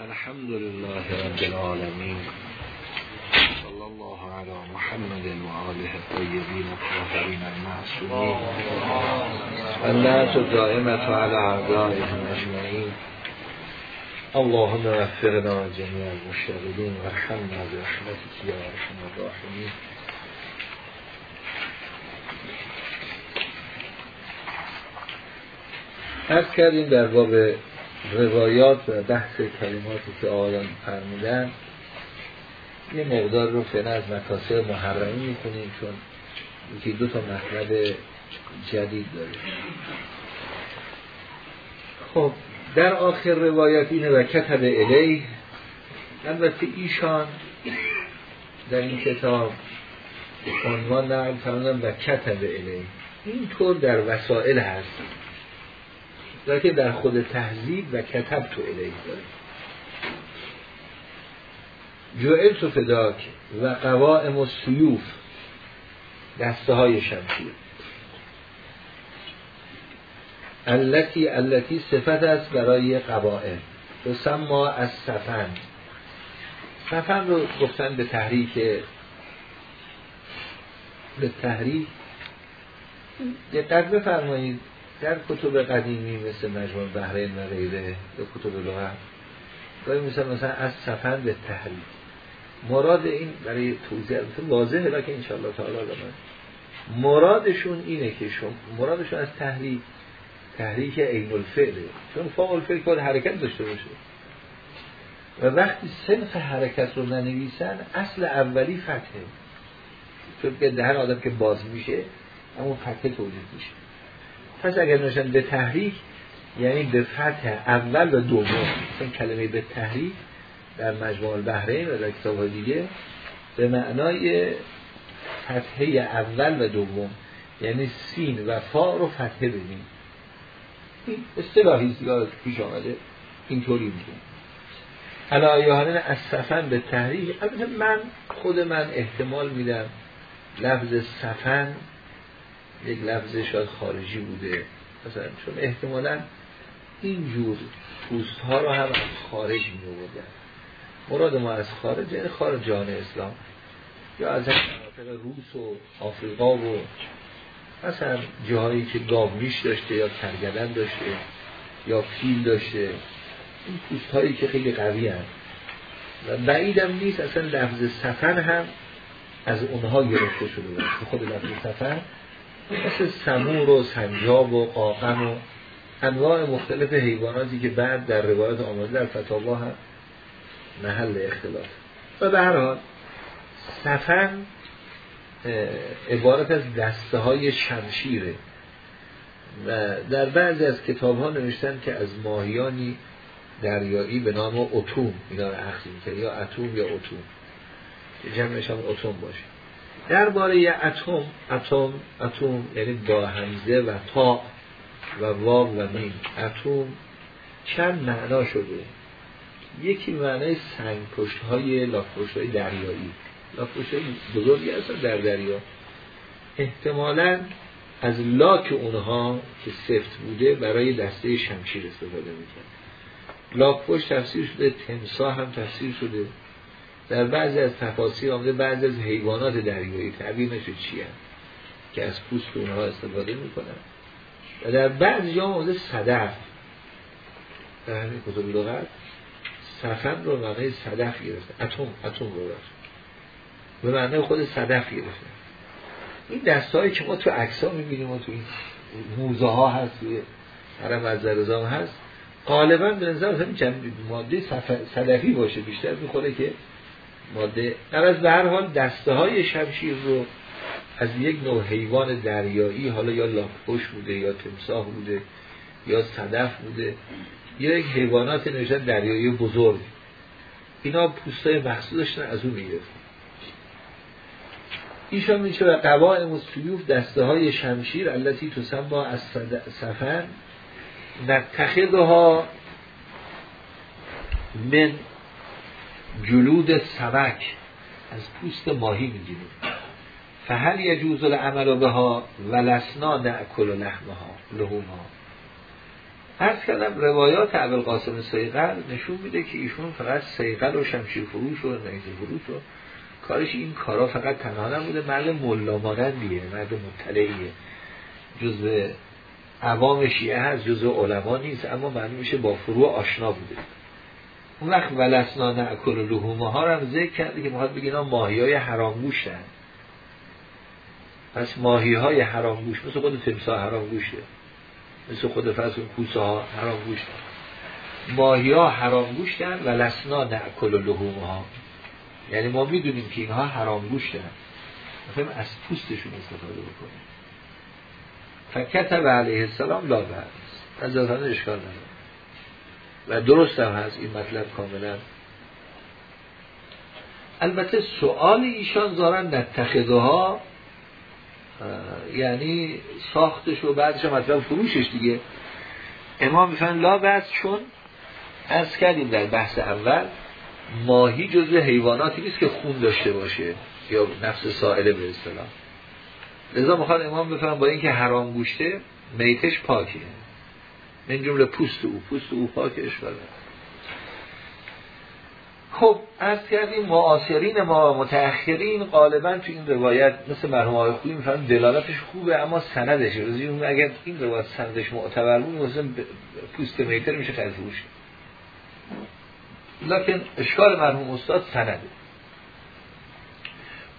الحمد لله رب العالمین صلی الله علی محمد و آله الطیبین الطاهرین المعصومین و دائمت علی اعدائهم اجمعین اللهم وفقنا جميع المشتغلين وارحمنا برحمتك يا ارحم الراحمين. از کردیم در باب روایات و بحث کلماتی که آیان فرمودن یه مقدار رو فعلا از مکاسب محرمی می‌کنیم چون یکی دو تا مطلب جدید داریم خب در آخر روایت اینه و کتب الی البته ایشان در این کتاب عنوان نقل فرمودن و کتب الی اینطور در وسائل هست. که در خود تهذیب و کتب تو الی داره جوئل تو فداک و قوائم و سیوف دسته های شمشیر التي التي صفت است برای قبائل سما از سفن سفن رو گفتن به تحریک به تحریک. دقت بفرمایید. در کتب قدیمی مثل مجموع بحرین و غیره یا کتب لغت گاهی مثل مثلا از سفن به تحریک مراد این برای توضیح واضحه لکه انشاءالله تعالی مرادشون اینه که شما مرادشون از تحریک تحریک عین الفعله چون فاق الفعل باید حرکت داشته باشه. و وقتی سنف حرکت رو ننویسن اصل اولی فتحه. چون که دهن آدم که باز میشه اما فتحه توجید میشه. پس اگر نوشن به تحریک یعنی به فتح اول و دوم مثلا کلمه به تحریک در مجموع البحرین و در کتاب دیگه به معنای فتحه اول و دوم یعنی سین و فا رو فتحه بدیم. این اصطلاحی زیاد پیش آمده اینطوری میگه علایهانن از سفن به تحریک. البته من خود من احتمال میدم لفظ سفن یک لفظ شاید خارجی بوده. مثلا چون احتمالا اینجور پوست ها رو هم از خارج می آوردن مراد ما از خارج یعنی خارجان اسلام. یا از مناطق روس و آفریقا و مثلا جاهایی که گاومیش داشته یا کرگدن داشته یا فیل داشته. این پوست هایی که خیلی قوی هست و بعیدم نیست اصلا لفظ سفن هم از اونها گرفته شده. خود لفظ سفن مثل سمور و سنجاب و قاقم و انواع مختلف حیواناتی که بعد در روایت آمده در فتاوا هم محل اختلاف. و به هر حال سفن عبارت از دسته های شمشیره. و در بعضی از کتاب ها نوشتن که از ماهیانی دریایی به نام اتوم اینا رو اخذ یا اتوم یا اتوم. جمعش هم اتوم باشه. درباره اتم اتم اتم یعنی با همزه و تا و واو و میم. اتم چند معنا شده؟ یکی معنای سنگ پشت های لاک پشت های دریایی. لاک پشت های بزرگی هستن در دریا. احتمالا از لاک اونها که سفت بوده برای دسته شمشیر استفاده می‌کرد. لاک پشت تفسیر شده تمسا هم تفسیر شده. در بعضی از تفاصیل آمده بعضی از حیوانات دریایی تعبیر نشد چی هم که از پوست اونها استفاده می‌کنن. و در بعضی جا آمده صدف. در همین کتب لغت سفن رو معنی صدف گرفته. اتم اتم رو رفت. به معنی خود صدف گرفته. این دستایی که ما تو عکس ها می‌بینیم و تو این موزه ها هست توی حرم از زرزام هست غالبا به نظر ماده صدفی باشه بیشتر می‌خوره که ماده. از به هر حال دسته های شمشیر رو از یک نوع حیوان دریایی حالا یا لاکپوش بوده یا تمساح بوده یا صدف بوده یا یک حیوانات نوشتن دریایی بزرگ. اینا پوستای مخصوص از اون می‌گرفت ایشان میشه و قواعم مصفیوف دسته های شمشیر التي تسمى از سفن نتخذها من جلود سبک از پوست ماهی می‌گیریم. فهل یجوز العمل بها ولسنا نأکل لحمها لحومها. هر کردم روایات قاسم سیغل نشون میده که ایشون فقط سیغل و شمشیر فروش و نیزه فروش و کارش این کارا فقط تنها نبوده مرد ملا مانندیه مرد مطلعیه. جزء عوام شیعه هست جزء علما نیست اما معلوم میشه با فروع آشنا بوده. اون وقت ولسنا نعکل لحومه ها هم ذکر کرده که می‌خواد بگه اینا ماهی های حرام گوشتن پس ماهی های حرام گوش مثل خود تمسا حرام گوشه مثل خود فرض کوسه ها حرام گوشتن ماهی ها حرام گوشتن و لسنا و لحومه ها. یعنی ما می‌دونیم که اینها حرام گوشتن مثلا از پوستشون استفاده بکنیم. فکتب علیه السلام لا از اشکال نداره. و درست هم هست این مطلب کاملا. البته سوال ایشان زارن نتخذه ها یعنی ساختش و بعدش مطلب فروشش دیگه. امام میفن لا بس چون از کردیم در بحث اول ماهی جزو حیواناتی نیست که خون داشته باشه یا نفس سائله به اصطلاح. لذا می‌خواد امام بفهم با اینکه حرام گوشته میتش پاکه. من جمله پوست او پوست او پاکه اشکال خب از کردیم معاصرین ما متأخرین غالبا تو این روایت مثل مرحوم آقای خوبی می‌فهمن دلالتش خوبه اما سندش اون اگر این روایت سندش معتبر بود مثلا پوست میتر میشه فروش لکن اشکال مرحوم استاد سنده.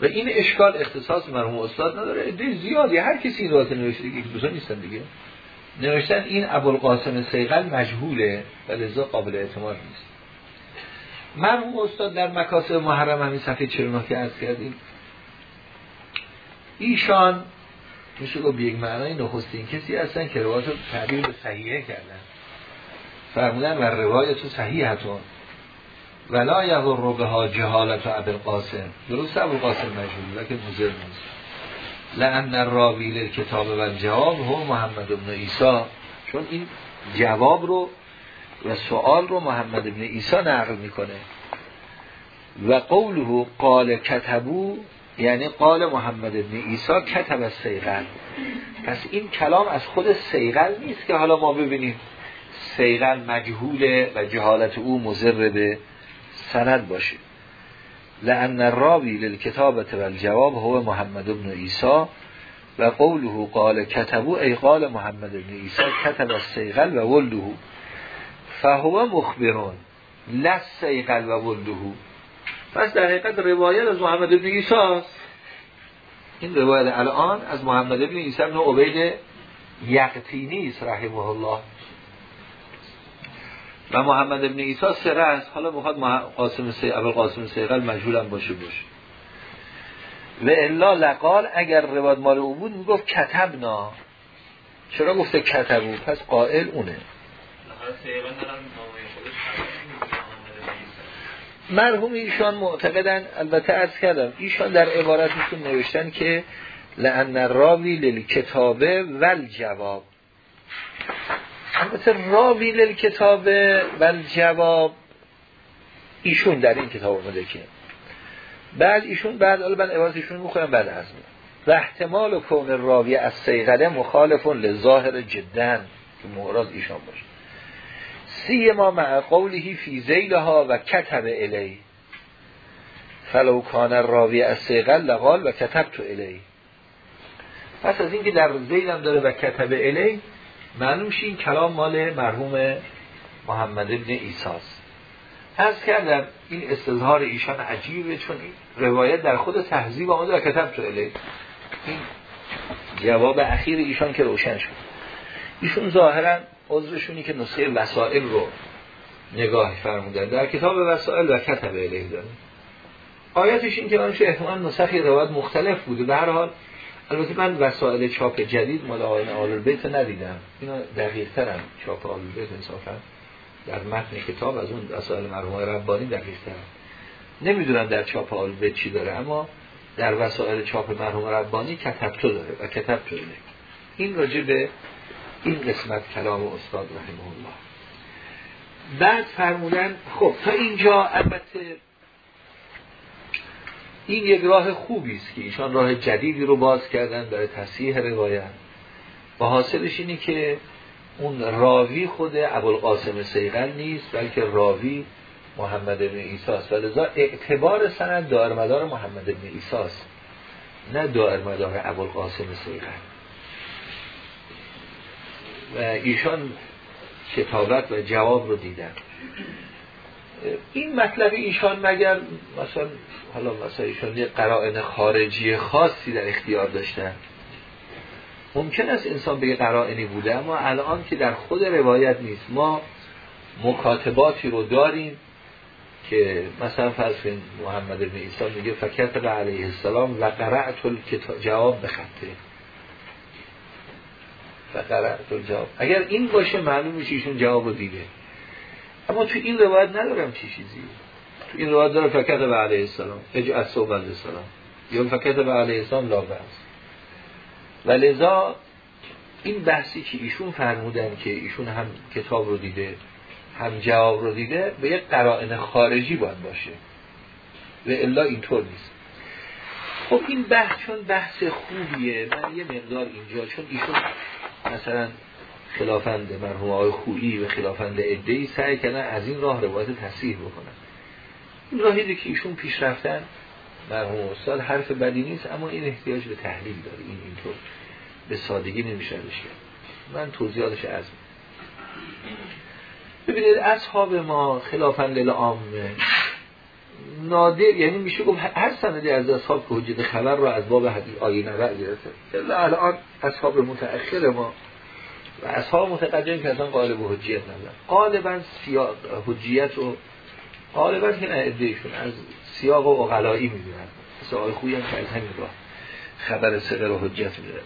و این اشکال اختصاص مرحوم استاد نداره. ده زیادی هر کسی این روایت نوشته دیگه دوستان نیستن دیگه. نوشتن این ابوالقاسم سیغل مجهوله و لذا قابل اعتماد نیست. مرحوم استاد در مکاسب محرم همین صفحه 49 که از کردیم ایشان میشه گفت یک معنای نخستین کسی هستن که روایت رو تعبیر به صحیحه کردن. فرمودن و روایت رو صحیحتون. ولا یضر بها جهالت ابو القاسم. درست ابو القاسم مجهول لکن مزر نیست. لان الراوی کتاب و جواب هو محمد ابن عیسی. چون این جواب رو و سوال رو محمد ابن عیسی نقل می‌کنه. و قوله قال کتبو یعنی قال محمد ابن عیسی کتب سیغل پس این کلام از خود سیغل نیست که حالا ما ببینیم سیغل مجهوله و جهالت او مزر به سند باشه. لان الراوی للکتابت و الجواب هو محمد ابن عیسی و قوله قال کتبو ای قال محمد ابن عیسی کتب السیغل و ولده فهو مخبرون لس سیغل و ولده پس در حقیقت روایت از محمد ابن عیسی این روایت الان از محمد ابن عیسی ابن عبید یقتینی رحمه الله. و محمد ابن عیسی سره است. حالا می‌خواد قاسم سی اول قاسم سیقل مجهول هم باشه باشه. و الا لقال اگر روایت مال او بود می‌گفت کتبنا. چرا گفته کتبو پس قائل اونه. مرحوم ایشان معتقدن البته ارز کردم ایشان در عبارتشون نوشتن که لان راوی للکتابه ول جواب البته راوی کتاب و جواب ایشون در این کتاب اومده که بعد ایشون بعد حالا من عبارتشون می‌خوام بعد از و احتمال کون راوی از سیغله مخالف لظاهر جدن که مورد ایشان باشه. سیما مع قوله فی ذیلها و کتب الی. فلو کان الراوی الصیقل لقال و کتبت الی. پس از اینکه در ذیلم داره و کتب الی معلوم این کلام مال مرحوم محمد ابن عیساست عرض کردم این استظهار ایشان عجیبه چون این روایت در خود تهذیب آمده و کتبت الی این جواب اخیر ایشان که روشن شد. ایشون ظاهرا عذرشونی که نسخه وسائل رو نگاه فرمودن. در کتاب وسائل و کتب الی داره آیتش این که منشه احتمال نسخه روایت مختلف بوده. به هر حال البته من وسایل چاپ جدید مال آقایان آل بیت ندیدم. اینا دقیق ترن چاپ آل بیت انصافا. در متن کتاب از اون وسایل مرحوم ربانی دقیق ترن. نمی‌دونم در چاپ آل بیت چی داره اما در وسایل چاپ مرحوم ربانی کتبتو داره و کتبتو داره این راجع به این قسمت کلام استاد رحمه الله. بعد فرمودن خب تا اینجا البته این یک راه خوبی است که ایشان راه جدیدی رو باز کردن برای تصحیح روایت. و حاصلش اینی که اون راوی خود ابوالقاسم سیغل نیست بلکه راوی محمد بن عیسی است. ولذا اعتبار سند دار مدار محمد بن عیسی است نه دار مدار ابوالقاسم سیغل و ایشان کتابت و جواب رو دیدن. این مطلب ایشان مگر مثلا حالا مثلا ایشان یه قرائن خارجی خاصی در اختیار داشتن؟ ممکن است انسان به قرائنی بوده اما الان که در خود روایت نیست. ما مکاتباتی رو داریم که مثلا فرض محمد بن عیسی میگه فکرت به علیه السلام و قرأت جواب به خطه فقرأت الجواب. اگر این باشه معلوم میشه ایشون جواب دیده. اما تو این روایت ندارم چی چیزی. تو این روایت داره فکرت به علیه السلام. از صحبت السلام. یا فکرت به علیه السلام لا و لذا این بحثی که ایشون فرمودن که ایشون هم کتاب رو دیده هم جواب رو دیده به یک قرائن خارجی باید باشه. و الا اینطور نیست. خب این بحث چون بحث خوبیه من یه مقدار اینجا چون ایشون مثلا خلافند مرحوم آقای خویی و خلافند ادهی سعی کردن از این راه روایت تصحیح بکنن. این راهی که ایشون پیش رفتن مرحوم استاد حرف بدی نیست اما این احتیاج به تحلیل داره. این اینطور به سادگی نمیشه کرد من توضیحاتش از ببینید اصحاب ما خلافن للعامه نادر یعنی میشه گفت هر سندی از اصحاب که حجت خبر رو از باب حدیث آیه نبع گرفته. الان اصحاب متأخر ما و اصحاب متقدم که اصلا قالب و حجیت ندارن. غالبا سیاق حجیت و غالبا که نه ادهشون از سیاق و اقلایی می‌دونن. آقای خویی هم که از همین راه خبر سقر و حجت می‌دونن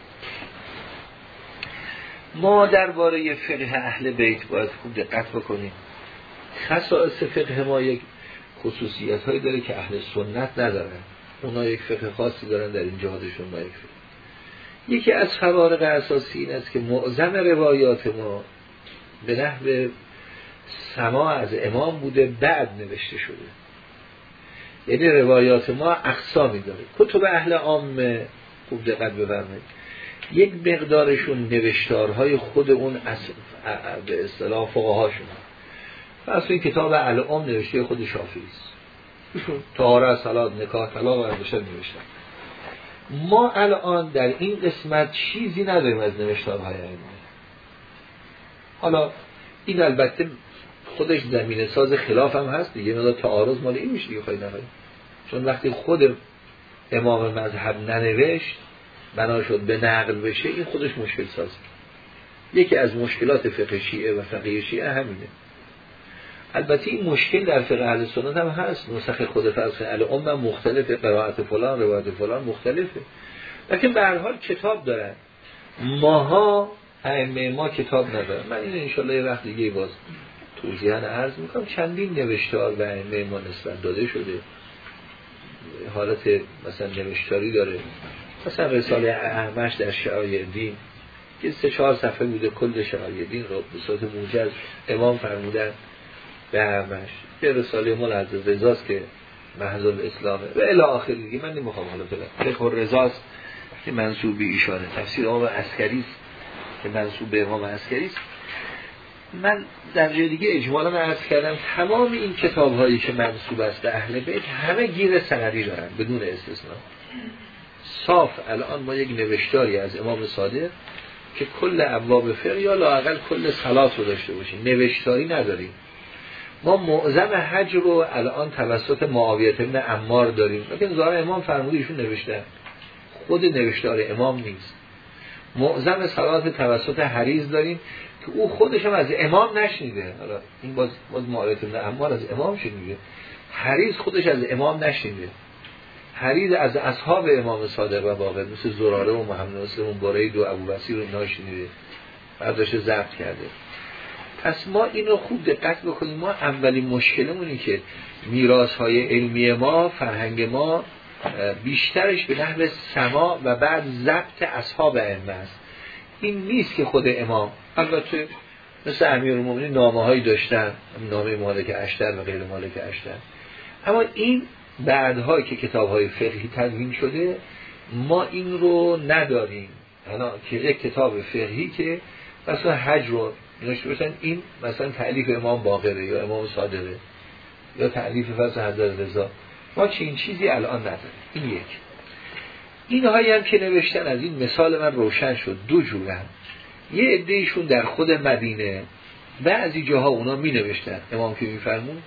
ما درباره فقه اهل بیت باید خوب دقت بکنیم. خصائص فقه ما یک خصوصیت هایی داره که اهل سنت ندارن. اونا یک فقه خاصی دارن در این جهادشون با یک فقه یکی از خوارق اساسی این است که معظم روایات ما به نحو سما از امام بوده بعد نوشته شده. یعنی روایات ما اقسامی داره. کتب اهل عامه خوب دقت بفرمایید. یک مقدارشون نوشتارهای خود اون به اصطلاح فقهاشون. پس این کتاب الام نوشته خود شافعی است. طهاره صلات نکاح طلاق و نوشتن. ما الان در این قسمت چیزی نداریم از نوشتارهای ائمه حالا این البته خودش زمینه ساز خلاف هم هست دیگه مدار تعارض مال این میشه دیگه خواهی چون وقتی خود امام مذهب ننوشت بنا شد به نقل بشه این خودش مشکل ساز یکی از مشکلات فقه شیعه و فقه شیعه همینه. البته این مشکل در فقه اهل سنت هم هست. نسخ خود فرض هم مختلفه. قرائت فلان روایت فلان مختلفه. لیکن به هر حال کتاب دارن. ماها ائمه ما کتاب ندارن. من این انشالله یه وقت دیگه باز توضیحا عرض می‌کنم. چندین نوشتار به ائمه ما نسبت داده شده. حالت مثلا نوشتاری داره. مثلا رساله احمش در شعای دین که سه چهار صفحه بوده کل شعای دین رو به صورت موجز امام فرمودن. به احمش یه رساله ملعز رزاست که محض اسلامه و الی آخر دیگه من نمی‌خوام حالا بگم. فقه رزاست که منصوب به ایشانه. تفسیر امام عسکری که منصوب به امام عسکری من در جای دیگه اجمالا عرض کردم تمام این کتاب هایی که منصوب است به اهل بیت همه گیر سندی دارن بدون استثنا. صاف الان ما یک نوشتاری از امام صادق که کل ابواب فقه یا لاقل کل صلات رو داشته باشیم. نوشتاری نداریم. ما معظم حج رو الان توسط معاویت ابن امار داریم. لیکن زاره امام فرموده ایشون نوشته. خود نوشتار امام نیست. معظم صلات توسط حریز داریم که او خودش هم از امام نشنیده. حالا این باز, باز معاویت ابن امار از امام شنیده. حریز خودش از امام نشنیده. حرید از اصحاب امام صادق و باقر مثل زراره و محمد ناصر و برید و ابو بصیر رو اینا شنیده برداشت کرده. پس ما اینو خوب دقت بکنیم. ما اولین مشکلمونی که میراث های علمی ما فرهنگ ما بیشترش به نحو سما و بعد ضبط اصحاب ائمه است. این نیست که خود امام البته مثل امیر المومنین نامه هایی داشتن نامه مالک اشتر و غیر مالک اشتر. اما این بعدها که کتاب های فقهی تدوین شده ما این رو نداریم. که یک کتاب فقهی که مثلا حج رو نوشته باشن این مثلا تعلیف امام باقره یا امام صادقه یا تعلیف فضل حضرت رضا. ما چین چیزی الان نداریم. این یک. اینهایی هم که نوشتن از این مثال من روشن شد. دو جورن یه عدهشون در خود مدینه بعضی جاها اونا می نوشتن امام که میفرمون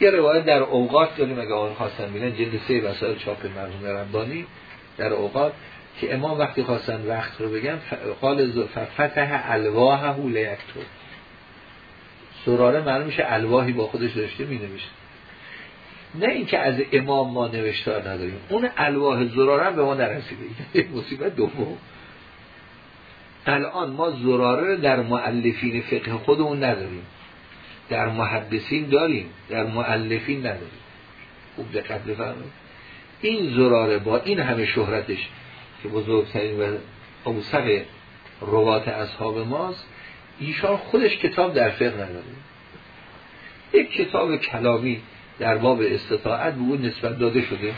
یه روایت در اوقات داریم اگه آن خواستن بینن جلد سه وسائل چاپ مرحوم ربانی در اوقات. که امام وقتی خواستن وقت رو بگن قال فتح الواحه لیکتو سراره معلوم میشه الواحی با خودش داشته می نوشت نه اینکه از امام ما نوشتار نداریم. اون الواح زراره به ما نرسیده. مصیبت دوم. الان ما زراره در معلفین فقه خودمون نداریم. در محدثین داریم. در معلفین نداریم. خوب دقت بفرمایید. این زراره با این همه شهرتش که بزرگترین و اوسق روات اصحاب ماست ایشان خودش کتاب در فقه نداره. یک کتاب کلامی در باب استطاعت به اون نسبت داده شده.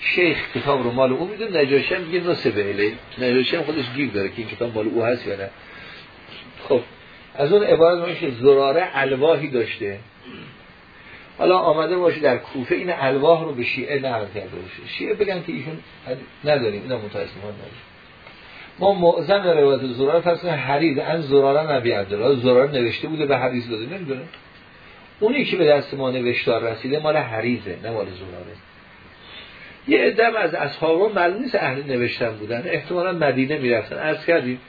شیخ کتاب رو مال او میدون نجاشی هم میگه نصبه الی نجاشی هم خودش گیر داره که این کتاب مال او هست یا نه. خب از اون عبارت میشه زراره الواحی داشته. حالا آمده باشه در کوفه این الواح رو به شیعه نقل کرده باشه. شیعه بگن که ایشون نداریم اینا متاسفانه نداریم. ما معظم روایت زراره فرض حرید ان زراره نبی عبدالله. زراره نوشته بوده به حدیث داده نمی‌دونه اونی که به دست ما نوشتار رسیده مال حریزه نه مال زراره. یه ادم از اصحاب معلوم نیست اهل نوشتن بودن. احتمالا مدینه می‌رفتن. از کردیم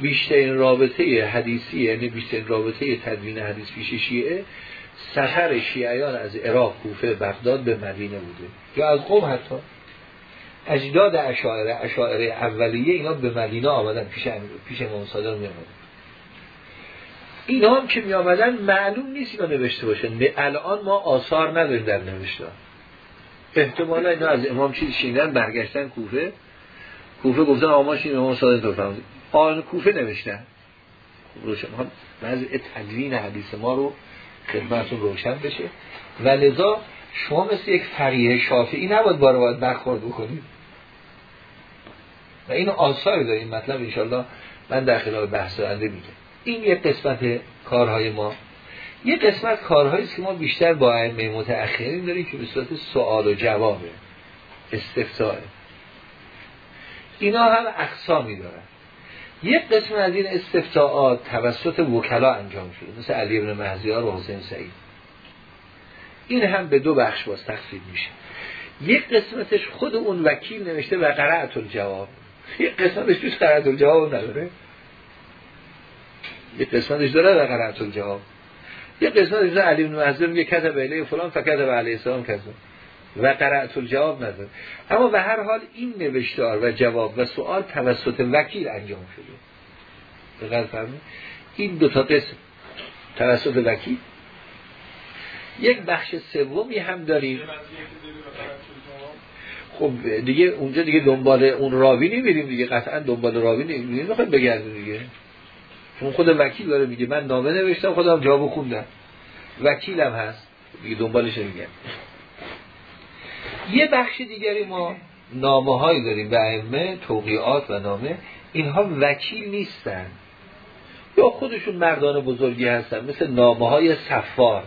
بیشترین رابطه حدیثی یعنی بیشترین رابطه تدوین حدیث پیش شیعه سفر شیعیان از عراق کوفه بغداد به مدینه بوده. یا از قوم حتی. اجداد اشاعره اشاعره اولیه اینا به مدینه آمدن پیش پیش امام صادق می آمدن اینا هم که می آمدن معلوم نیست اینا نوشته باشن الان ما آثار نداریم در نوشته. احتمالا اینا از امام چیز شیندن برگشتن کوفه. کوفه گفتن این امام صادق تو فهمید آن کوفه نوشتن. روشن. بعضی تدوین حدیث ما رو خدمتون روشن بشه. و لذا شما مثل یک فقیه شافعی نباید بار باید برخورد بکنید. و اینو آثار داریم. مطلب انشالله من در خلال بحث آینده میگم. این یک قسمت کارهای ما. یه قسمت کارهایی که ما بیشتر با ائمه متأخرین داریم که به صورت سوال و جوابه استفتاء. اینا هم اقسامی دارن. یک قسم از این استفتاعات توسط وکلا انجام شده مثل علی ابن مهزیار و حسین سعید. این هم به دو بخش باز تقسیم میشه. یک قسمتش خود اون وکیل نوشته و قرعت الجواب. یک قسمتش توش قرعت الجواب نداره. یک قسمتش داره و قرعت الجواب. یک قسمتش علی ابن مهزیار میگه کتب علیه فلان فکتب علیه السلام کذا و قرعت الجواب نداره. اما به هر حال این نوشتار و جواب و سوال توسط وکیل انجام شده. این دو تا قسم توسط وکیل. یک بخش سومی هم داریم. خب دیگه اونجا دیگه دنبال اون راوی نمیریم دیگه. قطعا دنبال راوی نمیریم نمی‌خوایم بگردیم دیگه. چون خود وکیل داره میگه. من نامه نوشتم خودم جواب خوندم. وکیلم هست. دیگه دنبالش میگه یه بخش دیگری ما نامه هایی داریم به ائمه توقیعات و نامه اینها وکیل نیستن. یا خودشون مردان بزرگی هستن مثل نامه های سفار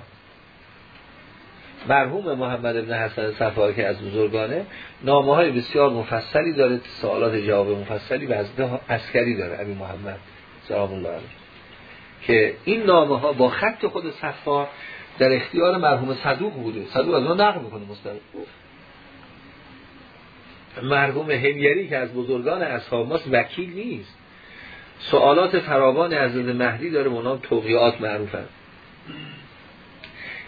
مرحوم محمد ابن حسن سفار که از بزرگانه نامه های بسیار مفصلی داره سوالات جواب مفصلی و عسکری داره ابی محمد سلام الله علیه. که این نامه ها با خط خود سفار در اختیار مرحوم صدوق بوده. صدوق از اون نقل می‌کنه مستقیم. مرحوم همیری که از بزرگان اصحاب ماست وکیل نیست. سوالات فراوان از مهدی داره منام توقیات معروفن.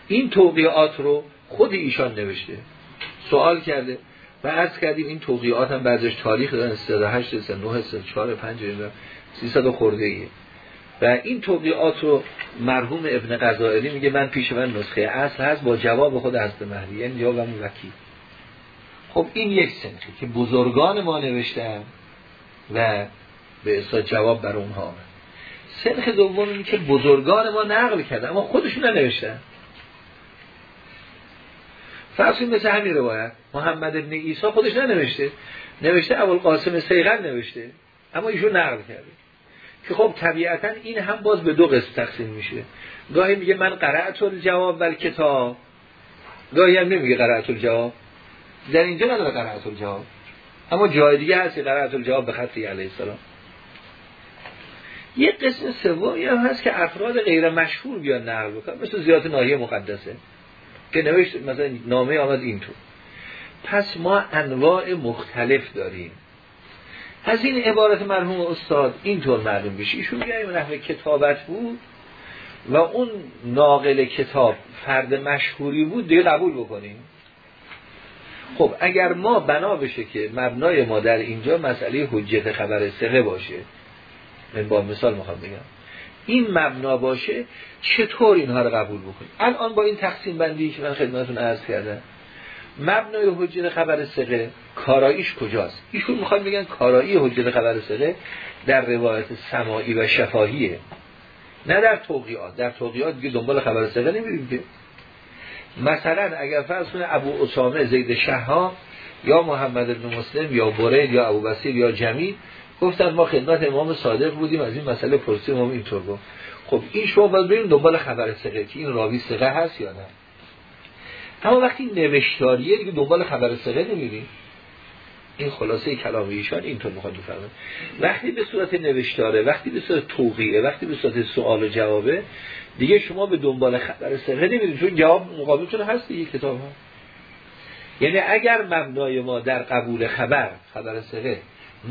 این توقیات رو خود ایشان نوشته. سوال کرده. و عرض کردیم این توقیات هم بعضش تاریخ دارن 38 39 4 5 300 خورده ایه و این توقیات رو مرحوم ابن قضائلی میگه من پیش من نسخه اصل هست با جواب خود حضرت مهدی. یعنی جواب وکیل. خب این یک سنخی که بزرگان ما نوشتن و به اصلا جواب بر اونها سنخ دوم اینه که بزرگان ما نقل کردن اما خودشون ننوشتن. فرض مثل همین روایت محمد ابن عیسی خودش ننوشته. نوشته اول قاسم سیغن نوشته اما ایشون نقل کرده. که خب طبیعتا این هم باز به دو قسم تقسیم میشه. گاهی میگه من قرأت الجواب بر کتاب گاهی هم نمیگه قرأت الجواب. در اینجا نداره قرأت الجواب. اما جای دیگه هست که قرأت الجواب به خطی علیه السلام. یه قسم سومی هم هست که افراد غیر مشهور بیان نقل بکنن مثل زیارت ناحیه مقدسه که نوشت مثلا نامه آمد اینطور پس ما انواع مختلف داریم. از این عبارت مرحوم استاد اینطور معلوم بشه ایشون میگه نحوه کتابت بود و اون ناقل کتاب فرد مشهوری بود دیگه قبول بکنیم. خب اگر ما بنا بشه که مبنای ما در اینجا مسئله حجت خبر سقه باشه من با مثال می‌خوام بگم این مبنا باشه چطور اینها رو قبول بکنیم؟ الان با این تقسیم بندی که من خدمتتون عرض کردم مبنای حجت خبر سقه کاراییش کجاست؟ ایشون می‌خواد بگن کارایی حجت خبر سقه در روایت سماعی و شفاهیه نه در توقیات در توقیات دیگه دنبال خبر سقه نمیریم که. مثلا اگر فرض کنه ابو اسامه زید شهها یا محمد بن مسلم یا برید یا ابو بسیر یا جمیل گفتن ما خدمت امام صادق بودیم از این مسئله پرسیم امام اینطور گفت. خب این شما باید بریم دنبال خبر سقه که این راوی سقه هست یا نه. اما وقتی نوشتاریه دیگه دنبال خبر سقه نمیریم. این خلاصه کلام ایشان اینطور می‌خواد بفرمایید وقتی به صورت نوشتاره وقتی به صورت توقیه وقتی به صورت سوال و جوابه دیگه شما به دنبال خبر سقه نمیرید چون جواب مقابلتون هست دیگه کتاب ها. یعنی اگر مبنای ما در قبول خبر خبر سقه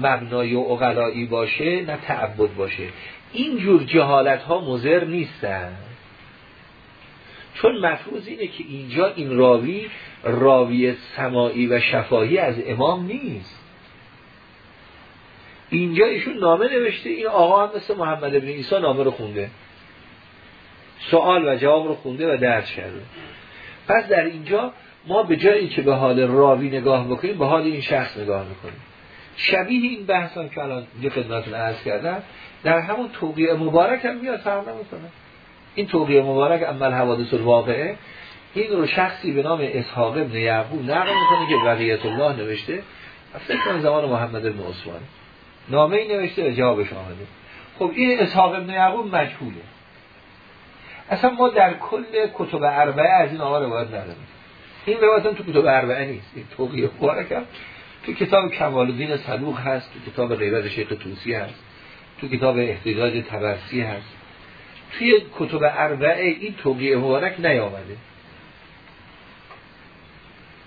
مبنای اقلایی باشه نه تعبد باشه. اینجور جهالت ها مزر نیستن. چون مفروض اینه که اینجا این راوی راوی سماعی و شفاهی از امام نیست. اینجا ایشون نامه نوشته این آقا هم مثل محمد ابن عیسی نامه رو خونده. سوال و جواب رو خونده و درد کرده. پس در اینجا ما به جای که به حال راوی نگاه بکنیم به حال این شخص نگاه بکنیم شبیه این بحث هم که الان یه خدمتون عرض کردم در همون توقیه مبارک هم میاد فرق نمی‌کنه. این توقیه مبارک اول حوادث الواقعه این رو شخصی به نام اسحاق ابن یعقوب نقل می‌کنه که بقیت الله نوشته فکر زمان محمد بن عثمان. نامه ای نوشته جوابش آمده. خب این اسحاق ابن یعقوب مجهوله. اصلا ما در کل کتب اربعه از این آقا روایت نداریم. این روایت تو کتب اربعه نیست. این توقیه مبارک هم تو کتاب کمال الدین صدوق هست تو کتاب غیبت شیخ توسی هست تو کتاب احتجاج تبرسی هست. توی کتب اربعه این توقیه مبارک نیامده.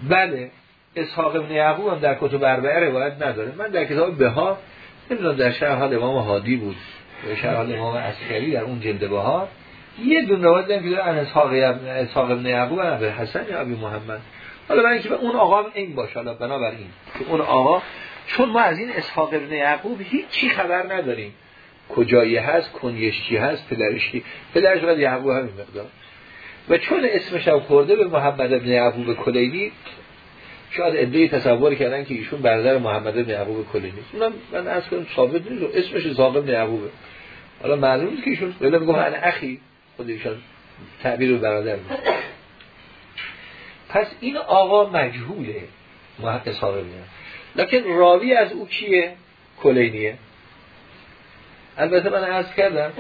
بله اسحاق ابن یعقوب هم در کتب اربعه روایت نداره. من در کتاب بها نمی‌دونم در شرح حال امام هادی بود یا شرح حال امام عسکری در اون جلد بها. یه دون روایت دارم که داره ان اسحاق ابن یعقوب ان حسن یا ابی محمد. حالا برای اینکه اون آقا این باشه حالا بنابراین اون آقا چون ما از این اسحاق ابن یعقوب هیچی خبر نداریم. کجایی هست کنیش چی هست پدرش کی؟ پدرش باید یعقوب همین مقدار. و چون اسمش هم خورده به محمد ابن یعقوب کلینی شاید ادعی تصور کردن که ایشون برادر محمد ابن یعقوب کلینی اونم من از کنم ثابت نیست. اسمش زاغ ابن یعقوبه. حالا معلوم که ایشون ولی میگه انا اخی خود ایشون تعبیر برادر بود پس این آقا مجهوله محقق صاحب لکن راوی از او کیه؟ کلینیه. البته من عرض کردم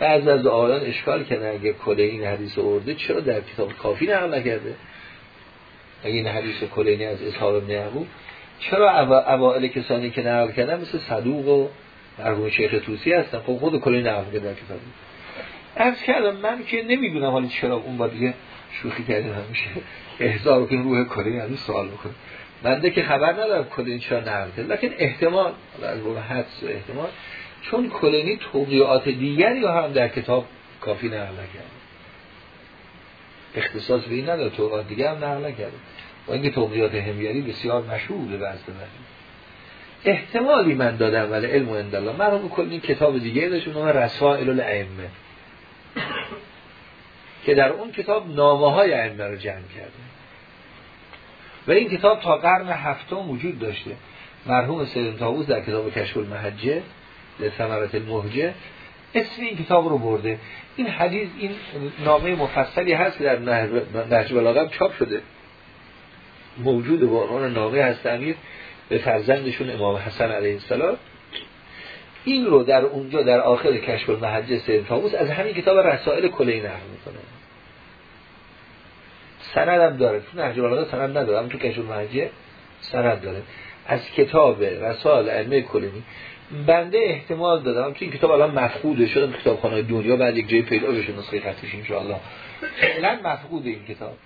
بعض از آیان اشکال کردن اگه کلینی حدیث ارده چرا در کتاب کافی نقل نکرده؟ اگه این حدیث کلینی از اصحاب ابن چرا اوائل کسانی که نقل کردن مثل صدوق و مرحوم شیخ توسی هستن؟ خب خود کلینی نقل کرده در کتاب. عرض کردم من که نمی‌دونم حالی چرا اون با دیگه شوخی کردیم همیشه. احضار کن روح کلینی از سوال بکنه بنده که خبر ندارم کلینی چرا نقل کرده. لکن احتمال از حدس و احتمال چون کلینی توقیات دیگری هم در کتاب کافی نقل نکرده اختصاص به این نداره توقیات دیگر هم نقل نکرده. با اینکه توقیات همیاری بسیار مشهوره به اصل احتمالی من دادم ولی علم و اندالله مرحوم کلی کتاب دیگه داشت اونم رسائل الائمه. که در اون کتاب نامه های ائمه رو جمع کرده. و این کتاب تا قرن هفتم وجود داشته. مرحوم سیدن تاووز در کتاب کشف المحجه ثمرت المهجه. اسم این کتاب رو برده. این حدیث این نامه مفصلی هست که در نهج بلاغه چاپ شده. موجود به عنوان نامه هست امیر به فرزندشون امام حسن علیه السلام. این رو در اونجا در آخر کشف المحجه سید از همین کتاب رسائل کلی نقل می‌کنه. سند هم داره. تو نهج البلاغه سند نداره تو کشف المحجه سند داره. از کتاب رسائل ائمه کلینی بنده احتمال دادم. تو این کتاب الان مفقوده. شده کتابخانه دنیا بعد یک جای پیدا بشه نسخه خطیش ان الله فعلا مفقود این کتاب.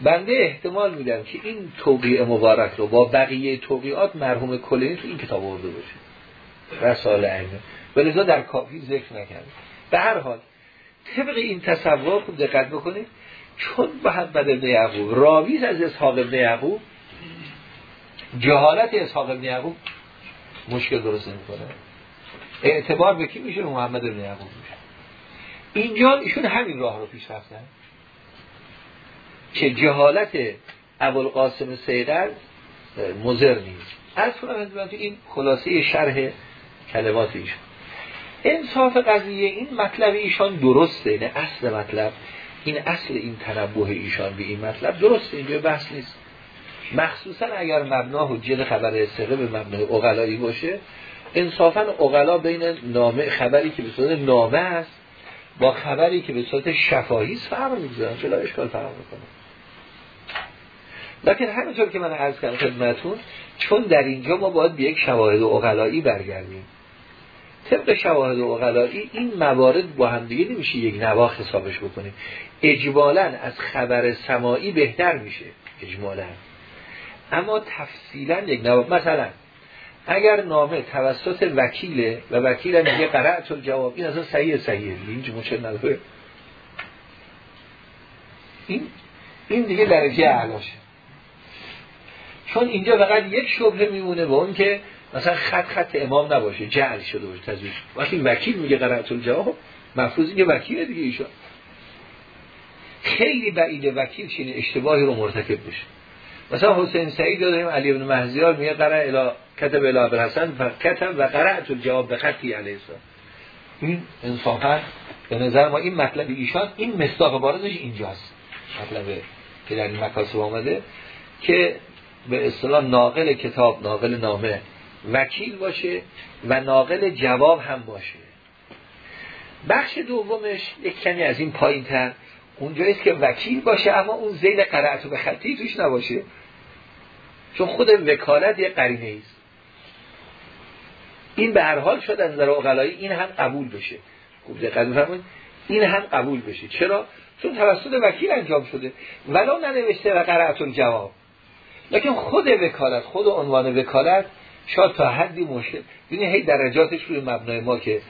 بنده احتمال میدم که این توقیع مبارک رو با بقیه توقیعات مرحوم کلینی تو این کتاب آورده باشه. رسال ائمه ولذا در کافی ذکر نکرد. به هر حال طبق این تصور خوب دقت بکنید چون محمد ابن یعقوب راویز از اسحاق ابن جهالت اسحاق ابن مشکل درست نمی‌کنه. اعتبار به کی میشه؟ محمد بن یعقوب میشه. اینجا ایشون همین راه رو پیش رفتن. که جهالت ابوالقاسم سیغر مزر نیست. از کنم این خلاصه شرح کلمات ایشون. انصاف قضیه این مطلب ایشان درسته نه اصل مطلب. این اصل این تنبه ایشان به این مطلب درسته اینجا بحث نیست. مخصوصا اگر مبنا حجت خبر استقه به مبنای اقلایی باشه انصافا اقلا بین نامه خبری که به صورت نامه است با خبری که به صورت شفاهی فرق می‌گذارن چرا اشکال فرق می‌کنه؟ لیکن همینطور که من عرض کردم خدمتون چون در اینجا ما باید به یک شواهد اقلایی برگردیم. طبق شواهد اقلایی این موارد با هم دیگه نمیشه یک نوا حسابش بکنیم. اجمالا از خبر سمایی بهتر میشه. اجمالا. اما تفصیلا یک نواب مثلا اگر نامه توسط وکیله و وکیل میگه قرأت الجواب این اصلا صحیح صحیح اینج مشکل نداره این این دیگه درجه اعلاشه. چون اینجا فقط یک شبهه میمونه با اون که مثلا خط خط امام نباشه جعل شده باشه تزویج وقتی وکیل میگه قرأت الجواب مفروض اینکه وکیل دیگه ایشون خیلی بعید وکیل چین اشتباهی رو مرتکب بشه. مثلا حسین سعید داریم علی بن مهزیار میگه قرأ الی کتب الی ابو و کتب و قرأت الجواب به خطی علیه السلام. این انصافا به نظر ما این مطلب ایشان این مصداق بارزش اینجاست. مطلب که در این مکاسب آمده که به اصطلاح ناقل کتاب ناقل نامه وکیل باشه و ناقل جواب هم باشه. بخش دومش یک کمی از این پایین تر اونجاییست که وکیل باشه اما اون زیل قرعت و به خطی توش نباشه. چون خود وکالت یه قرینه است. این به هر حال شد از نظر اقلایی این هم قبول بشه. خوب دقت بفرمایید این هم قبول بشه. چرا؟ چون توسط وکیل انجام شده. ولو ننوشته و قرعت جواب لیکن خود وکالت خود عنوان وکالت شاید تا حدی مشکل. ببینید هی درجاتش روی مبنای ما که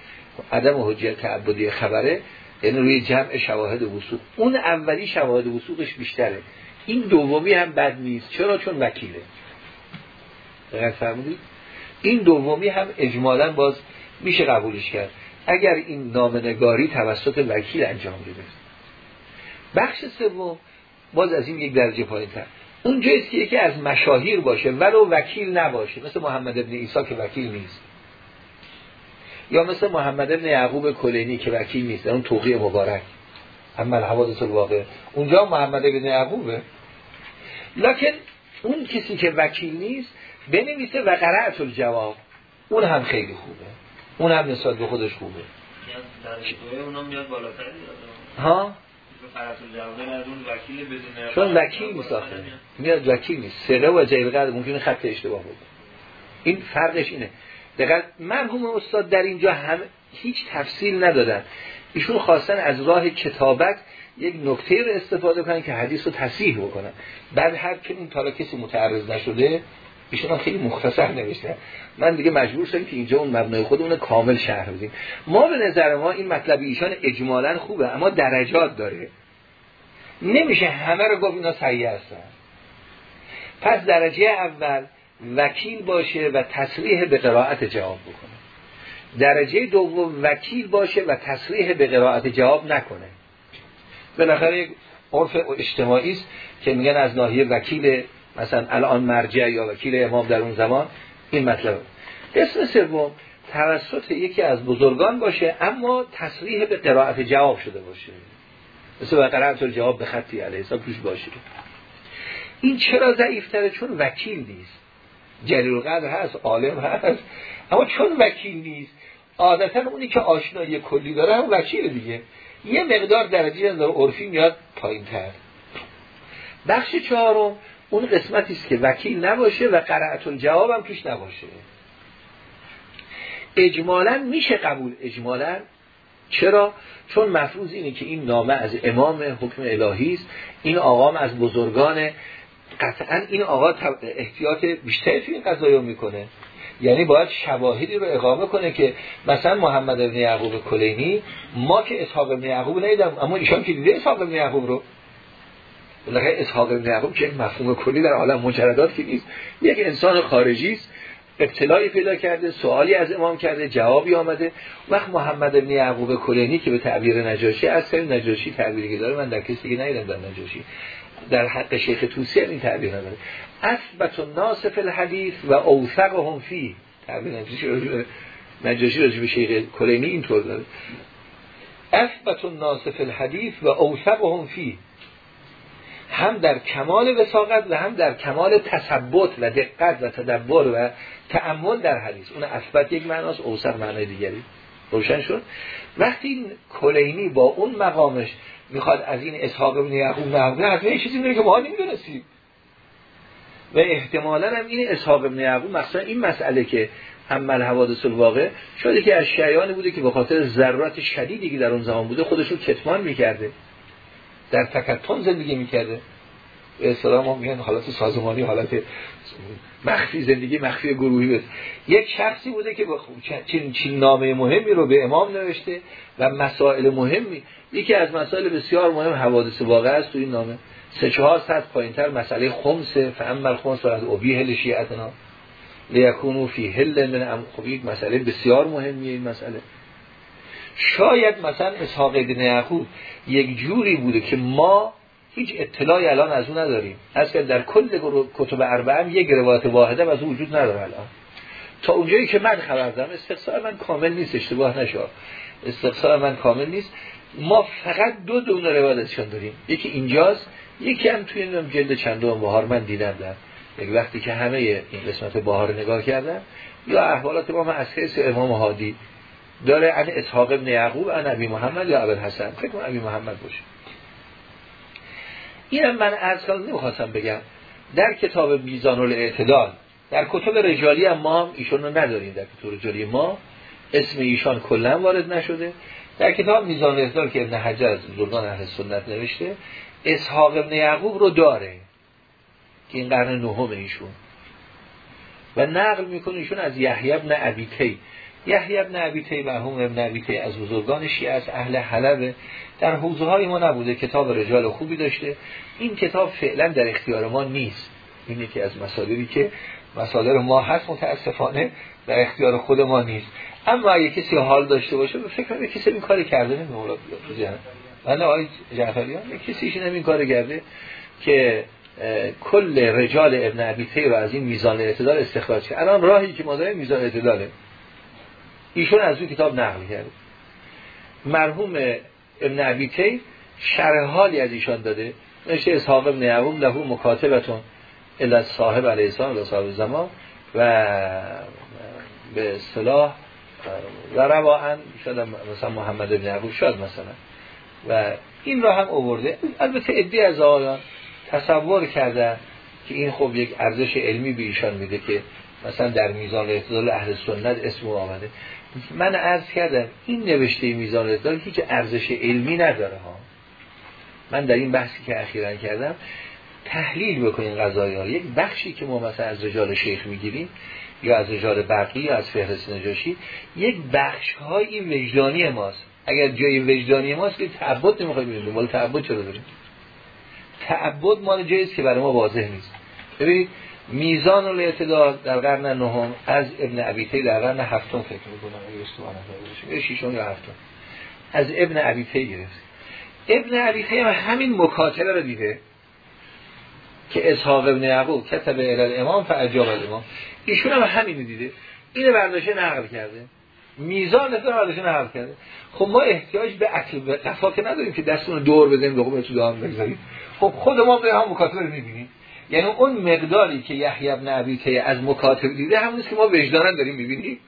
عدم حجیت تعبدی خبره. یعنی روی جمع شواهد وسوق اون اولی شواهد وسوقش بیشتره. این دومی هم بد نیست. چرا؟ چون وکیله. فرمودید؟ این دومی هم اجمالا باز میشه قبولش کرد. اگر این نامنگاری توسط وکیل انجام گرفت بخش سوم باز از این یک درجه پایین تر اونجاییست که یکی از مشاهیر باشه ولو وکیل نباشه. مثل محمد ابن عیسی که وکیل نیست. یا مثل محمد ابن یعقوب کلینی که وکیل نیست اون توقی مبارک. اما الحوادث واقع. اونجا محمد ابن یعقوبه. لکن اون کسی که وکیل نیست بنویسه و قرعت الجواب. اون هم خیلی خوبه. اون هم نسبت به خودش خوبه. ها؟ چون وکیل نیست میاد وکیل نیست. سره و جیبقدر ممکنه خط اشتباه بود این فرقش اینه. دقیق مرحوم استاد در اینجا هم هیچ تفصیل ندادن. ایشون خواستن از راه کتابت یک نکته رو استفاده کنن که حدیث رو تصحیح بکنن. بعد هر که این تالا کسی متعرض نشده ایشون خیلی مختصر نوشتن من دیگه مجبور شدم که اینجا اون مبنای خودمون کامل شهر بدیم. ما به نظر ما این مطلب ایشان اجمالا خوبه اما درجات داره. نمیشه همه رو گفت اینا صحیح هستن. پس درجه اول وکیل باشه و تصریح به قرائت جواب بکنه. درجه دوم وکیل باشه و تصریح به قرائت جواب نکنه. بالاخره یک عرف اجتماعی است که میگن از ناحیه وکیل مثلا الان مرجع یا وکیل امام در اون زمان این مطلب. اسم سوم توسط یکی از بزرگان باشه اما تصریح به قرائت جواب شده باشه. مثل قرائت جواب به خطی علیه حساب باشه. این چرا ضعیفتره؟ چون وکیل نیست. جلیل قدر هست عالم هست. اما چون وکیل نیست عادتا اونی که آشنایی کلی داره هم وکیل دیگه. یه مقدار درجه از عرفی میاد پایین تر بخش چهارم اون قسمتی است که وکیل نباشه و قرعت الجواب هم توش نباشه. اجمالا میشه قبول اجمالا. چرا؟ چون مفروض اینه که این نامه از امام حکم الهی است. این آقام از بزرگان قطعا این آقا احتیاط بیشتری تو این قضایا می‌کنه. یعنی باید شواهدی رو اقامه کنه که مثلا محمد ابن یعقوب کلینی ما که اسحاق ابن یعقوب ندیدم اما ایشان که دیده اسحاق ابن یعقوب رو. بالاخره اسحاق ابن یعقوب که مفهوم کلی در عالم مجردات که نیست. یک انسان خارجی است ابتلایی پیدا کرده سوالی از امام کرده جوابی آمده. وقت محمد ابن یعقوب کلینی که به تعبیر نجاشی از نجاشی تعبیری که داره من در کسی که ندیدم در نجاشی. در حق شیخ توسی این تعبیر نداره. اثبت الناس فی الحدیث و اوثقهم فی تعبیر نجاشی راجع به شیخ کلینی اینطور داره. اثبت الناس فی الحدیث و اوثقهم فی هم در کمال وساقت و هم در کمال تثبت و دقت و تدبر و تعمل در حدیث. اون اثبت یک معناست اوسق معنای دیگری. روشن شد؟ وقتی این کلینی با اون مقامش می‌خواد از این اسحاق ابن یعقوب نقل حتما یه چیزی میگه که ما نمی‌دونستیم. و احتمالا هم این اسحاق ابن یعقوب مثلا این مسئله که عمل حوادث الواقع شده که از بوده که به خاطر ذرات شدیدی که در اون زمان بوده خودش رو کتمان می‌کرده. در تکتون زندگی می‌کرده. به اصطلاح ما میگن حالت سازمانی حالت مخفی زندگی مخفی گروهی بس. یک شخصی بوده که چین, چین نامه مهمی رو به امام نوشته و مسائل مهمی. یکی از مسائل بسیار مهم حوادث واقع است تو این نامه. سه چهار صد پایینتر مسئله خمسه فهم خمس از اوبی هل شیعتنا لیکونو فی هل من ام خب یک مسئله بسیار مهمیه این مسئله. شاید مثلا اسحاق ابن یعقوب یک جوری بوده که ما هیچ اطلاعی الان از او نداریم. از که در کل کتب اربعه هم یک روایت واحده از او وجود نداره الان. تا اونجایی که من خبر دارم استقصای من کامل نیست اشتباه نشه استقصای من کامل نیست. ما فقط دو دونه روایت ازشان داریم. یکی اینجاست یکی هم توی جلد چندم بهار من دیدم در یک وقتی که همه این قسمت بهار نگاه کردم یا احوالات ما از امام هادی داره ان اسحاق ابن یعقوب ان ابی محمد یا ابن حسن فکر کنم ابی محمد باشه. اینم من از نمی‌خواستم بگم. در کتاب میزان الاعتدال در کتب رجالی هم ما ایشون رو نداریم. در کتب رجالی ما اسم ایشان کلا وارد نشده. در کتاب میزان الاعتدال که ابن حجر از بزرگان اهل سنت نوشته اسحاق ابن یعقوب رو داره که این قرن نهم ایشون. و نقل می‌کنه ایشون از یحیی ابن ابی یحیی ابن ابی تی مرحوم ابن ابی از بزرگان شیعه از اهل حلب در حوزه های ما نبوده کتاب رجال خوبی داشته. این کتاب فعلا در اختیار ما نیست. این یکی از مسائلی که مسائل ما هست متاسفانه در اختیار خود ما نیست. اما اگه کسی حال داشته باشه به فکر کنم کسی این کاری کرده نمی‌دونم تو ذهن. من آقای جعفریان کسی این کار کرده که کل رجال ابن ابی رو از این میزان اعتدال استخراج کرد. الان راهی که ما داریم میزان اعتداله. ایشون از اون کتاب نقل کرد. مرحوم ابن عبیتی شرح حالی از ایشان داده. نشه اصحاب ابن یعقوب لهو مکاتبتون الا صاحب علیه السلام و صاحب زمان و به اصطلاح و رواهن شاید مثلا محمد ابن یعقوب شاید مثلا. و این را هم اوورده البته ادی از آیان تصور کردن که این خب یک ارزش علمی به ایشان میده که مثلا در میزان اعتدال اهل سنت اسم آمده. من عرض کردم این نوشته میزان اعتدال هیچ ارزش علمی نداره ها. من در این بحثی که اخیرا کردم تحلیل بکنین قضایی ها یک بخشی که ما مثلا از رجال شیخ می‌گیریم یا از رجال برقی یا از فهرست نجاشی یک بخش های وجدانی ماست. اگر جای وجدانی ماست که تعبد نمی‌خوای ببینیم. مال تعبد چرا داریم؟ تعبد مال جایی که برای ما واضح نیست. ببینید میزان الاعتدال در قرن نهم از ابن عبیتی در قرن هفتم فکر می‌کنم اگه شیشون یا هفتم. از ابن عبیتی گرفت. ابن عبیتی هم همین مکاتبه رو دیده که اسحاق ابن یعقوب کتب الال امام فعجاب الامام. ایشون هم همین دیده. اینو برداشته نقل کرده. میزان نفر برداشته نقل کرده. خب ما احتیاج به عقل به قفا که نداریم که دستون دور بزنیم به تو دام بگذاریم. خب خود ما به هم مکاتبه رو می‌بینیم. یعنی اون مقداری که یحیی بن ابی از مکاتب دیده همون که ما وجدانن داریم می‌بینیم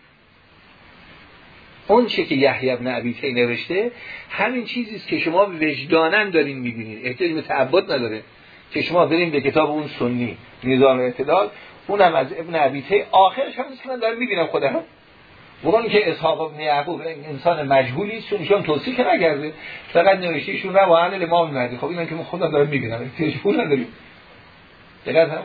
اون چه که یحیی بن ابی نوشته همین چیزی است که شما وجدانن دارین می‌بینید احتیاج به تعبد نداره که شما بریم به کتاب اون سنی میزان اعتدال. اونم از ابن ابی آخرش هم که من دارم می‌بینم خودم. اون که اصحاب ابن یعقوب انسان مجهولی است چون ایشون توصیف نکرده فقط نوشته ایشون رو عن امام مهدی خب اینا که من خودم دارم می‌بینم. تشفول نداریم. دقیقاً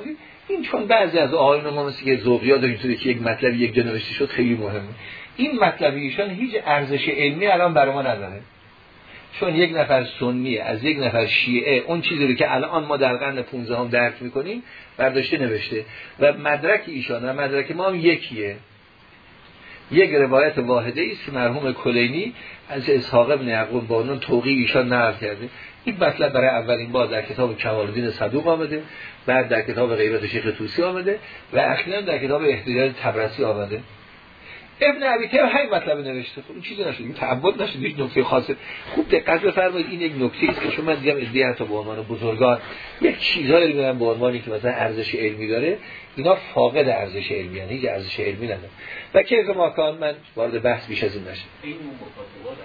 این چون بعضی از آقایون ما مثل که ذوقیات اینطوری که یک مطلب یک جا نوشته شد خیلی مهمه. این مطلب ایشان هیچ ارزش علمی الان برای ما نداره. چون یک نفر سنی از یک نفر شیعه اون چیزی رو که الان ما در قرن 15 هم درک می‌کنیم برداشته نوشته. و مدرک ایشان و مدرک ما هم یکیه. یک روایت واحده است که مرحوم کلینی از اسحاق ابن یعقوب با اون توقی ایشان نقل کرده. این مطلب برای اولین بار در کتاب کمال الدین صدوق آمده بعد در کتاب غیبت شیخ توسی آمده و اخیرا در کتاب احتجاج تبرسی آمده. ابن عبی تیم همین مطلب نوشته. خب این چیزی نشد این تعبد نشد یک نکته خاصه خوب دقت بفرمایید. این یک نکته است که شما من دیدم ادعی حتی به عنوان بزرگان یک چیزهایی میگن به عنوانی که مثلا ارزش علمی داره. اینا فاقد ارزش علمی یعنی هیچ ارزش علمی نداره و که ماکان من وارد بحث بیش از این نشه این مکاتبات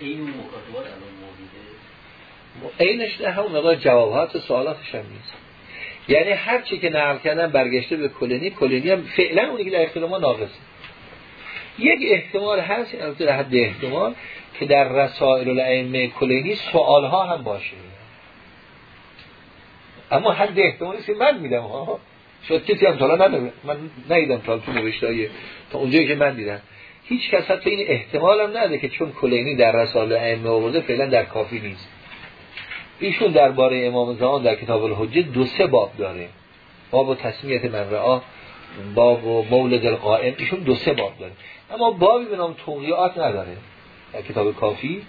این مکاتبات اینش نه همون مقدار جوابات سوالاتش هم نیست. یعنی هر چی که نقل کردن برگشته به کلینی کلینی هم فعلا اونی که در اختیار ما ناقصه. یک احتمال هست این در حد احتمال که در رسائل الائمه کلینی سوال ها هم باشه. اما حد احتمالی که من میدم ها شاید کسی هم تالا نداره. من ندیدم تا تو نوشته تا اونجایی که من دیدم. هیچ کس حتی این احتمال هم نده که چون کلینی در رسائل الائمه آورده فعلا در کافی نیست. ایشون درباره امام زمان در کتاب الحجه دو سه باب داره. باب و تصمیت من باب و مولد القائم ایشون دو سه باب داره. اما بابی به نام توقیات نداره در کتاب کافی.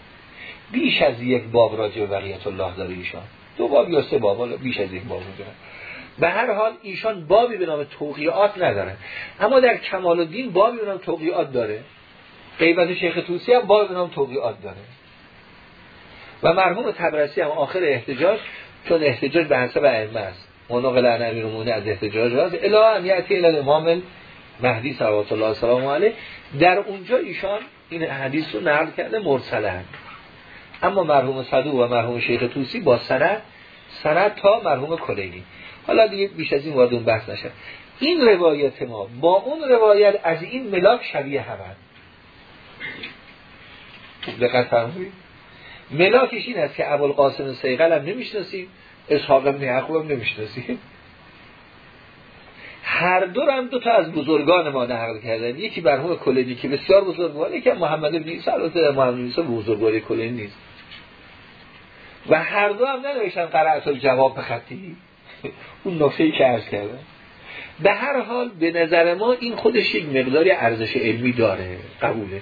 بیش از یک باب راجع به بقیت الله داره ایشان. دو باب یا سه باب بیش از یک باب داره به هر حال ایشان بابی به نام توقیات نداره. اما در کمال الدین بابی به نام توقیات داره. قیبت شیخ توسی هم بابی به نام توقیات داره. و مرحوم تبرسی هم آخر احتجاج چون احتجاج به حسب ائمه است. مناقل عن امیر از احتجاج راست الا یاتی الی امام مهدی صلوات الله سلام علیه. در اونجا ایشان این حدیث رو نقل کرده مرسلن اما مرحوم صدو و مرحوم شیخ توسی با سند سند تا مرحوم کلینی. حالا دیگه بیش از این وارد اون بحث نشه این روایت ما با اون روایت از این ملاک شبیه هم دقت فرمایید ملاکش این است که ابوالقاسم سیقل هم نمی‌شناسیم اسحاق ابن یعقوب هم نمی‌شناسیم. هر دو هم دو تا از بزرگان ما نقل کردن. یکی برهم کلینی که بسیار بزرگوار یکی محمد ابن عیسی. البته محمد عیسی بزرگواری کلینی نیست. و هر دو هم ننوشتن قرأت جواب به خطی. اون نکته ای که عرض کردن به هر حال به نظر ما این خودش یک مقداری ارزش علمی داره قبوله.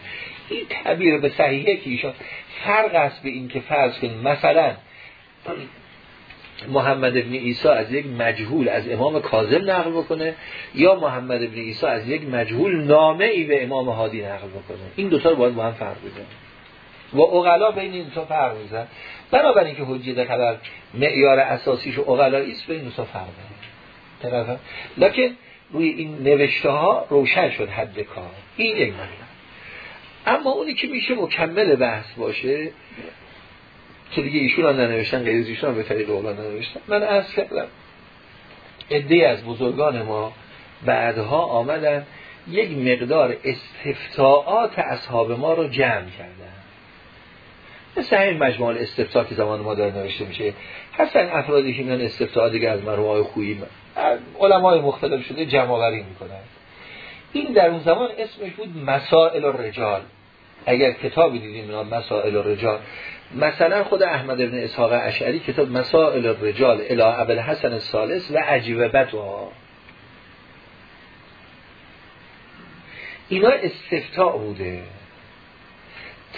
این تعبیر به صحیحه که ایشان فرق است به این که فرض کنیم مثلا محمد ابن عیسی از یک مجهول از امام کاظم نقل بکنه یا محمد ابن عیسی از یک مجهول نامه ای به امام هادی نقل بکنه. این دوتا رو باید با هم فرق بزن و اغلا بین این دو فرق بزن بنابراین که حجیت خبر معیار اساسیش اغلایی است بین دو فرق بزن لکن روی این نوشته ها روشن شد حد کار. این یک مطلب اما اونی که میشه مکمل بحث باشه که دیگه ایشون هم ننوشتن غیر ایشون به طریق اولا ننوشتن. من از کردم عده از بزرگان ما بعدها آمدن یک مقدار استفتاعات اصحاب ما رو جمع کردن. مثل همین مجموعه استفتاع که زمان ما داره نوشته میشه. هستن افرادی که میان استفتاع دیگه از مرحوم های خویی علمای مختلف شده جمع آوری می‌کنن. این در اون زمان اسمش بود مسائل الرجال. اگر کتابی دیدیم مسائل الرجال. مثلا خود احمد ابن اسحاق اشعری کتاب مسائل الرجال الى ابل حسن الثالث و عجیبت ها اینا استفتاء بوده.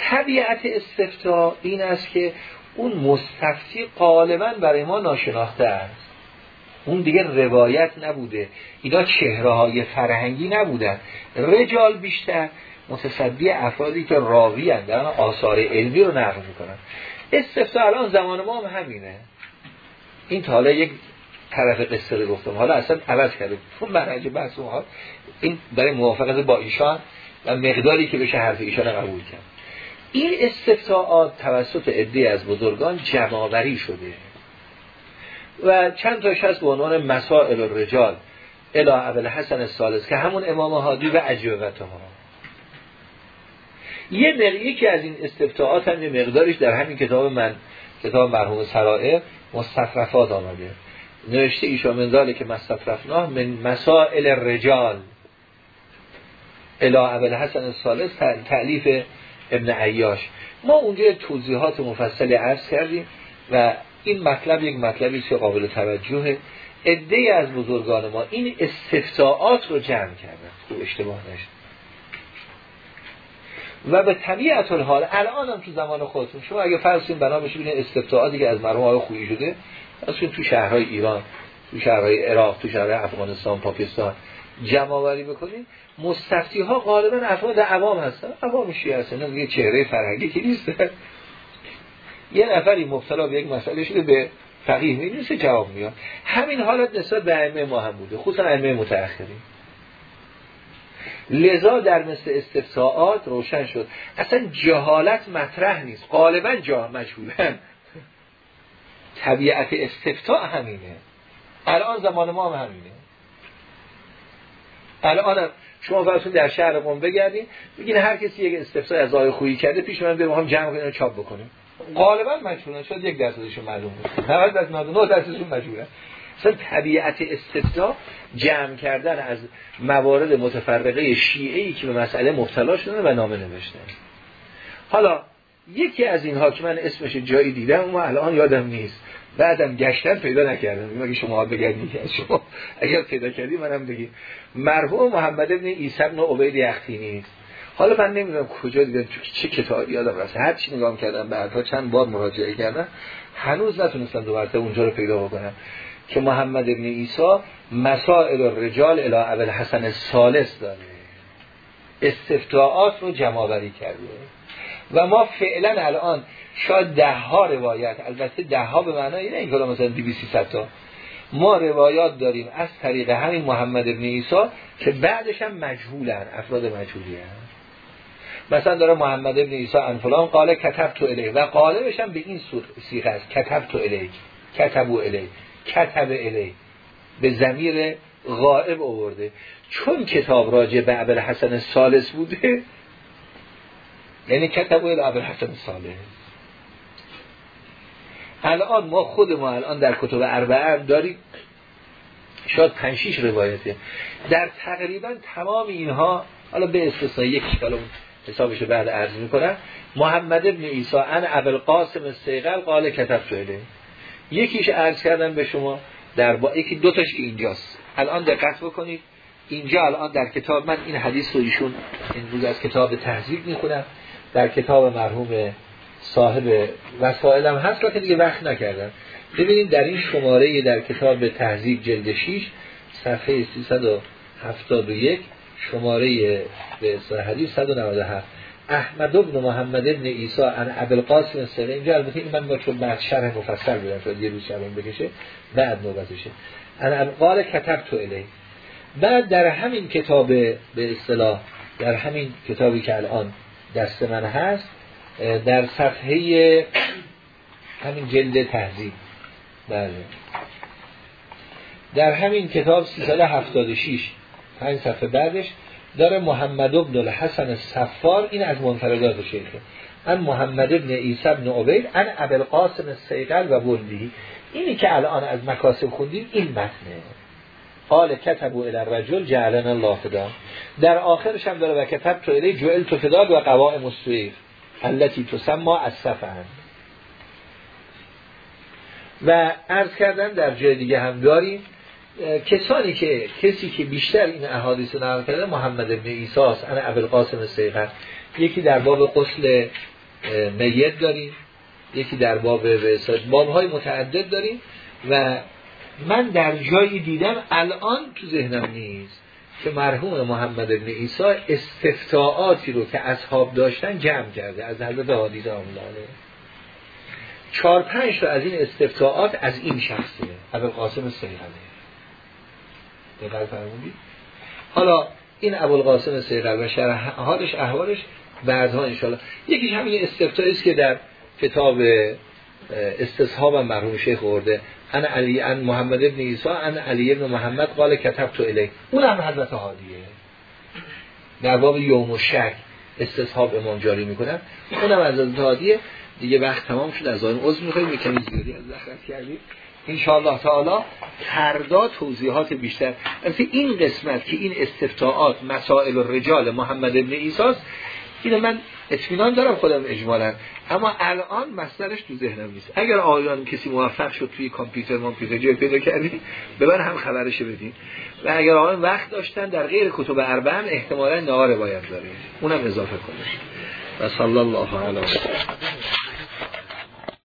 طبیعت استفتاء این است که اون مستفتی غالبا برای ما ناشناخته است. اون دیگه روایت نبوده. اینا چهره های فرهنگی نبودن. رجال بیشتر متصدی افرادی که راوی در آثار علمی رو نقل می‌کنن. استفتا الان زمان ما هم همینه. این تا حالا یک طرف قصه رو گفتم. حالا اصلا عوض کرده چون منهج بحث این برای موافقت با ایشان و مقداری که بشه حرف ایشان قبول کرد. این استفتاعات توسط عده از بزرگان جمعآوری شده. و چند تاش هست به عنوان مسائل الرجال. الی ابل حسن الثالث که همون امام هادی و عجوبته ها یه مقیه که از این استفتاعات هم یه مقدارش در همین کتاب من کتاب مرحوم سرائر مستطرفات آمده. نوشته ایشا من که مستطرفناه من مسائل الرجال. الی ابل حسن الثالث تعلیف ابن عیاش. ما اونجا توضیحات مفصلی عرض کردیم و این مطلب یک مطلبی که قابل توجهه. عده از بزرگان ما این استفتاعات رو جمع کردن. تو اشتباه نشد. و به طبیعت الحال الان هم تو زمان خودتون شما اگه کنید بنا بشه ببینید استفتاعاتی که از مرحوم آقای خویی شده اصلا تو شهرهای ایران تو شهرهای عراق تو شهرهای افغانستان پاکستان جمع آوری بکنید مستفتی ها غالبا افراد عوام هستن. عوام شیعه هستن یه چهره فرهنگی که نیست. یه نفری مبتلا به یک مسئله شده به فقیه می جواب میاد. همین حالت نسبت به ائمه ما هم بوده خصوصا ائمه متأخرین. لذا در مثل استفساعات روشن شد. اصلا جهالت مطرح نیست. غالبا جا مجهولن. طبیعت استفتاء همینه. الان زمان ما هم همینه. الان شما فرضون در شهر قم بگردین بگین هر کسی یک استفسار از آقای خویی کرده پیش من بریم جمع کنیم چاپ بکنیم. غالبا مجهولن شاید یک درصدشون معلوم باشه 90 درصد 99 درصدشون مجهولن اصلا طبیعت استفتا جمع کردن از موارد متفرقه شیعه که به مسئله مبتلا شدن و نامه نوشتن. حالا یکی از اینها که من اسمش جایی دیدم اما الان یادم نیست. بعدم گشتن پیدا نکردم. اگه شما بگردید شما اگر پیدا کردی منم بگی. مرحوم محمد ابن عیسی بن عبید یختینی. حالا من نمی‌دونم کجا دیدم چه کتابی یادم رسه هر چی نگاه کردم بعدها چند بار مراجعه کردم. هنوز نتونستم دو مرتبه اونجا رو پیدا بکنم. که محمد ابن عیسی مسائل الرجال الی ابل حسن سالس داره. استفتاعات رو جمع کرده. و ما فعلا الان شاید ده ها روایت البته ده ها به معنای نه اینکه مثلا 200 تا. ما روایات داریم از طریق همین محمد ابن عیسی که بعدش هم مجهولن افراد مجهولی هست مثلا داره محمد ابن عیسی انفلان قاله کتب تو الیه و قالبش هم به این سیغه است. کتب تو الیه کتبو الیه کتب الیه به زمیر غائب آورده. چون کتاب راجع به عبر حسن سالس بوده یعنی کتبو الیه عبر حسن سالس الان ما خود ما الان در کتب اربعه داریم. شاید پنشیش روایته. در تقریبا تمام اینها حالا به استثنای یک کلام حسابش بعد عرض می‌کنم محمد ابن عیسی ان قاسم استیقل قال کتب شده یکیش عرض کردم به شما در با یکی دو تاش اینجاست. الان دقت بکنید. اینجا الان در کتاب من این حدیث رو ایشون روز از کتاب تهذیب می‌خونم. در کتاب مرحوم صاحب وسائلم هست که دیگه وقت نکردم. ببینید در این شماره در کتاب تهذیب جلد 6 صفحه 371 شماره به حدیث 197 احمد ابن محمد ابن عیسی ان ابوالقاسم الصدیق اینجا البته این من با چون بعد شرح مفصل بدم شاید یه روز شرح بکشه بعد نوبتشه. ان قال کتب تو الی بعد در همین کتاب به اصطلاح در همین کتابی که الان دست من هست در صفحه همین جلد تهذیب بله. در همین کتاب 376 پنج صفحه بعدش داره محمد ابن الحسن صفار این از منفردات شیخه. ان محمد ابن عیسی ابن عبید ان قاسم سیقل و بلدی اینی که الان از مکاسب خوندیم این متنه. قال کتبو الى الرجل جعلنا الله فدا در آخرش هم داره و کتب تو الی جعل تو فداد و قواعم السویف التي تسمى از سفن و عرض کردم در جای دیگه هم داریم کسانی که کسی که بیشتر این احادیث نقل کرده محمد ابن عیسی است انا ابوالقاسم سیغر یکی در باب قسل میت داریم یکی در باب باب های متعدد داریم و من در جایی دیدم الان تو ذهنم نیست که مرحوم محمد ابن عیسی استفتاعاتی رو که اصحاب داشتن جمع کرده از حضرت حادیث آمدانه چهار پنج تا از این استفتاعات از این شخصه ابوالقاسم سیغله دقیق فرمودید؟ حالا این ابوالقاسم سیغل و حالش احوالش بعدها انشاءالله. یکیش همین استفتایی است که در کتاب استصحاب مرحوم شیخ ورده ان علی ان محمد ابن عیسی ان علی ابن محمد قال کتب تو الی اون هم حضرت حادیه. در باب یوم و شک استصحاب امام جاری می‌کنن اونم از حضرت حادیه. دیگه وقت تمام شد از آن عضو میخواییم. می‌کنیم زیادی از زخرت کردیم. انشاءالله تعالی فردا توضیحات بیشتر. این قسمت که این استفتاعات مسائل و رجال محمد ابن ایساست اینو من اطمینان دارم خودم اجمالا. اما الان مصدرش تو ذهنم نیست. اگر آیان کسی موفق شد توی کامپیوتر کامپیوتر جای پیدا کردی من هم خبرش بدین. و اگر آیان وقت داشتن در غیر کتب اربعه هم احتمالا نهار باید داره. اونم اضافه کنه و صلی الله علیه